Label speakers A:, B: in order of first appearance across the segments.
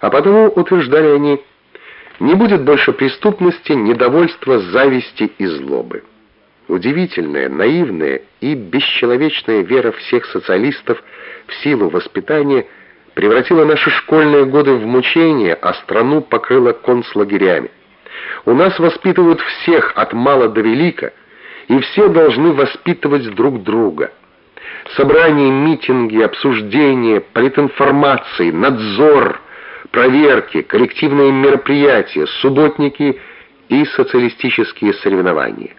A: А потому, утверждали они, не будет больше преступности, недовольства, зависти и злобы. Удивительная, наивная и бесчеловечная вера всех социалистов в силу воспитания превратила наши школьные годы в мучения, а страну покрыла концлагерями. У нас воспитывают всех от мала до велика, и все должны воспитывать друг друга. Собрания, митинги, обсуждения, политинформации, надзор, проверки, коллективные мероприятия, субботники и социалистические соревнования.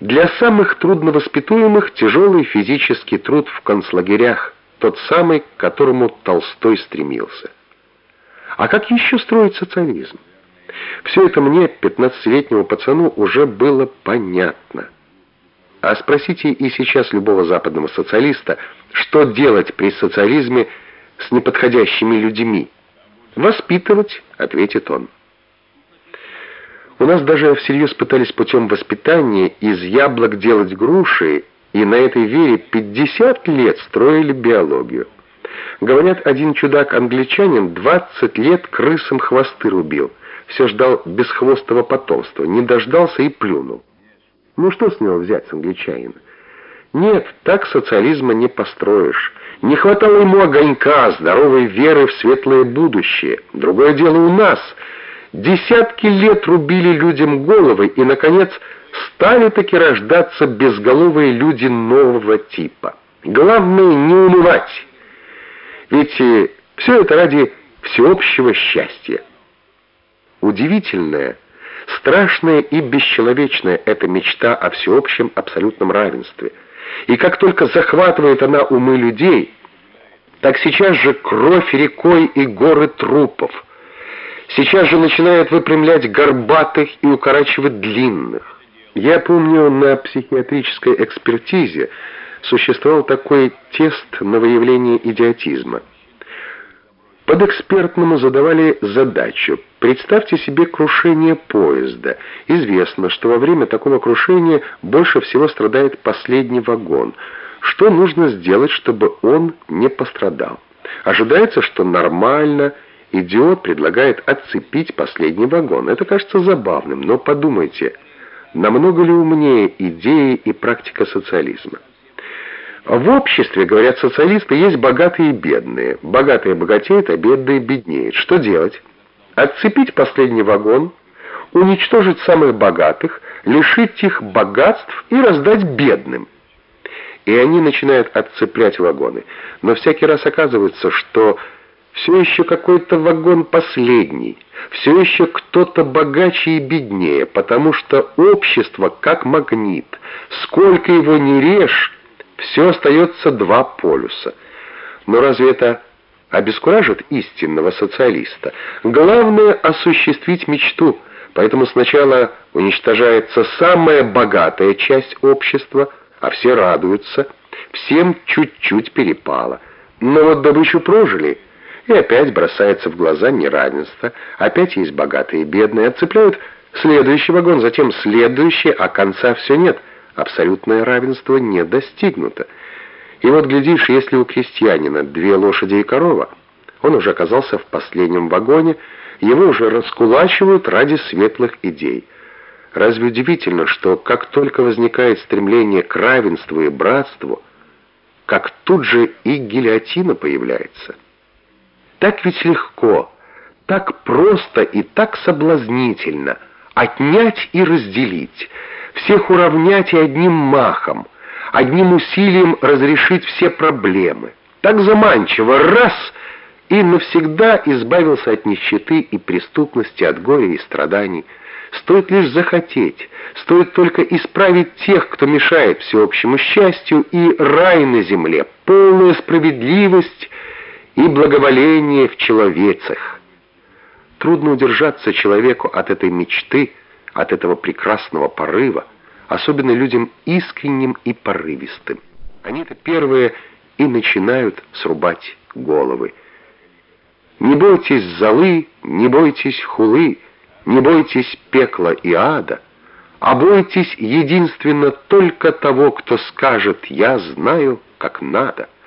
A: Для самых трудновоспитуемых тяжелый физический труд в концлагерях, тот самый, к которому Толстой стремился. А как еще строить социализм? Все это мне, 15-летнему пацану, уже было понятно. А спросите и сейчас любого западного социалиста, что делать при социализме с неподходящими людьми? «Воспитывать», — ответит он. У нас даже всерьез пытались путем воспитания из яблок делать груши, и на этой вере 50 лет строили биологию. Говорят, один чудак-англичанин 20 лет крысам хвосты рубил, все ждал бесхвостого потомства, не дождался и плюнул. Ну что с него взять с англичанина? Нет, так социализма не построишь. Не хватало ему огонька, здоровой веры в светлое будущее. Другое дело у нас — Десятки лет рубили людям головы, и, наконец, стали таки рождаться безголовые люди нового типа. Главное не унывать, ведь э, все это ради всеобщего счастья. Удивительная, страшная и бесчеловечная эта мечта о всеобщем абсолютном равенстве. И как только захватывает она умы людей, так сейчас же кровь рекой и горы трупов – Сейчас же начинают выпрямлять горбатых и укорачивать длинных. Я помню, на психиатрической экспертизе существовал такой тест на выявление идиотизма. Под экспертному задавали задачу. Представьте себе крушение поезда. Известно, что во время такого крушения больше всего страдает последний вагон. Что нужно сделать, чтобы он не пострадал? Ожидается, что нормально – Идиот предлагает отцепить последний вагон. Это кажется забавным, но подумайте, намного ли умнее идеи и практика социализма? В обществе, говорят социалисты, есть богатые и бедные. Богатые богатеют, а бедные беднеют. Что делать? Отцепить последний вагон, уничтожить самых богатых, лишить их богатств и раздать бедным. И они начинают отцеплять вагоны. Но всякий раз оказывается, что все еще какой-то вагон последний, все еще кто-то богаче и беднее, потому что общество как магнит. Сколько его не режь, все остается два полюса. Но разве это обескуражит истинного социалиста? Главное — осуществить мечту, поэтому сначала уничтожается самая богатая часть общества, а все радуются, всем чуть-чуть перепало. Но вот добычу прожили — и опять бросается в глаза неравенство, опять есть богатые и бедные, отцепляют следующий вагон, затем следующий, а конца все нет. Абсолютное равенство не достигнуто. И вот, глядишь, если у крестьянина две лошади и корова, он уже оказался в последнем вагоне, его уже раскулачивают ради светлых идей. Разве удивительно, что как только возникает стремление к равенству и братству, как тут же и гильотина появляется – так ведь легко, так просто и так соблазнительно отнять и разделить, всех уравнять и одним махом, одним усилием разрешить все проблемы. Так заманчиво, раз — и навсегда избавился от нищеты и преступности, от горя и страданий. Стоит лишь захотеть, стоит только исправить тех, кто мешает всеобщему счастью, и рай на земле, полная справедливость — и благоволение в человецах. Трудно удержаться человеку от этой мечты, от этого прекрасного порыва, особенно людям искренним и порывистым. Они-то первые и начинают срубать головы. Не бойтесь золы, не бойтесь хулы, не бойтесь пекла и ада, а бойтесь единственно только того, кто скажет «я знаю, как надо».